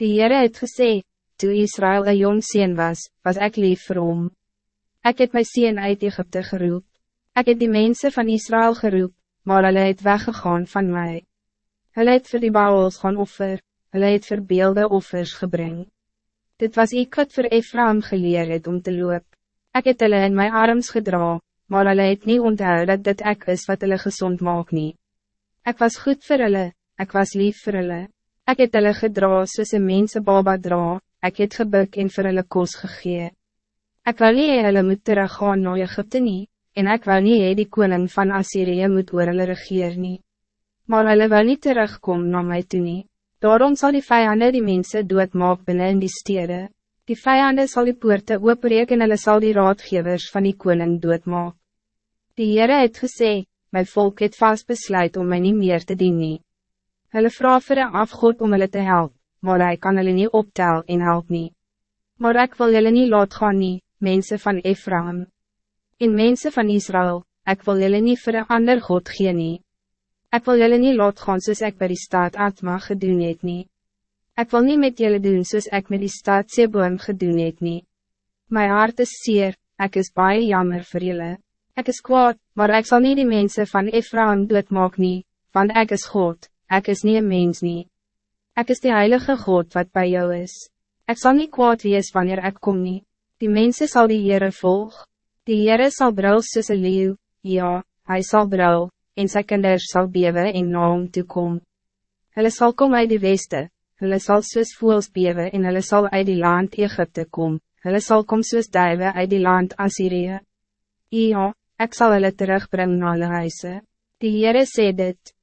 Die Heere het gesê, toe Israël een jong sien was, was ik lief vir hom. Ek het my sien uit Egypte geroep. Ik het die mensen van Israël geroep, maar hulle het weggegaan van mij. Hulle het vir die Baals gaan offer, hulle het vir beelde offers gebring. Dit was ik wat voor Ephraim geleerd het om te loop. Ik het hulle in mijn arms gedra, maar hulle het niet onthou dat dit ek is wat hulle gezond maak nie. Ek was goed voor hulle, ek was lief voor hulle. Ek het hulle gedra soos een mense baba dra, ek het gebuk en vir hulle kos gegee. Ek wil nie hulle moet teruggaan na Egypte nie, en ek wil nie hee die koning van Assyrië moet oor hulle regeer nie. Maar hulle wil niet terugkom na my toe nie. Daarom zal die vijanden die mensen doodmaak binnen in die stede. Die vijanden zal die poorte opreek en hulle sal die raadgevers van die koning doodmaak. Die Heere het gesê, my volk het vast besluit om mij niet meer te dien nie. Hulle vraag vir een afgod om hulle te helpen, maar hij kan hulle niet optel en help nie. Maar ik wil julle niet laat gaan nie, mensen van Ephraim. In mensen van Israël, ik wil julle niet voor een ander God gee nie. Ik wil jullie niet laat gaan soos ek by die staat Atma gedoen het nie. Ek wil niet met jullie doen soos ek met die staat Seboom gedoen het nie. My hart is zeer, ik is baie jammer voor jullie. Ik is kwaad, maar ik zal niet die mensen van Ephraim doodmaak nie, want ik is God, ik is niet een mens nie. Ik is de heilige God wat bij jou is. Ik zal niet kwaad wees wanneer ik kom nie. Die mensen zal die Heere volg. Die Heere zal brul soos een leeuw, ja, hij zal brul en sy kinders sal bewe en na hom toekom. Hulle sal kom uit die weste, hulle sal soos voels bewe en hulle sal uit die land Egypte kom, hulle sal kom soos duive uit die land Assyrië. Ja, ek sal hulle terugbring na hulle huise. Die Heere sê dit.